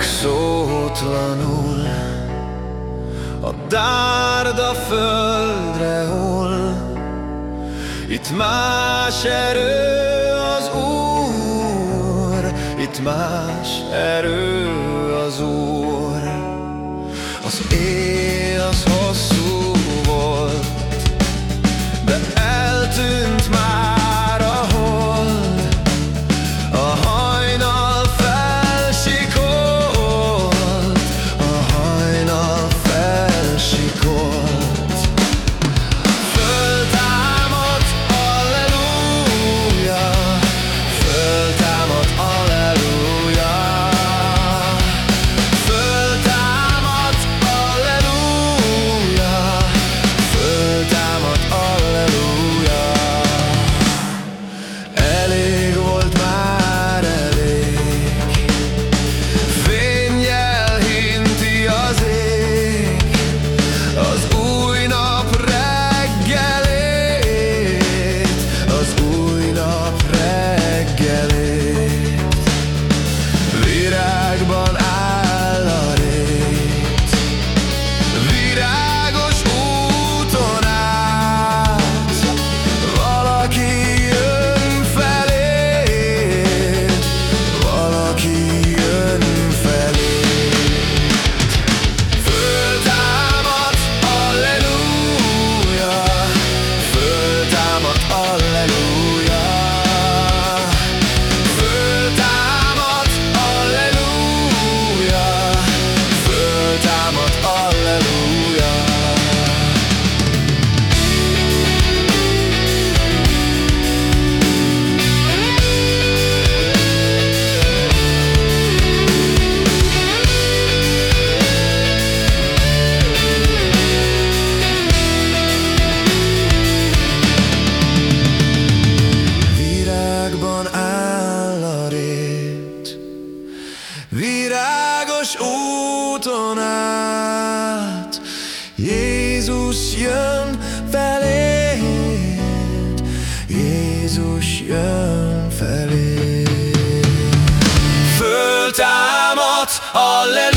szótlanul. A dárd a földre hol Itt más erő az Úr. Itt más erő az Úr. Az éj úton át Jézus jön feléd. Jézus jön feléd. Föltámadt, halleluja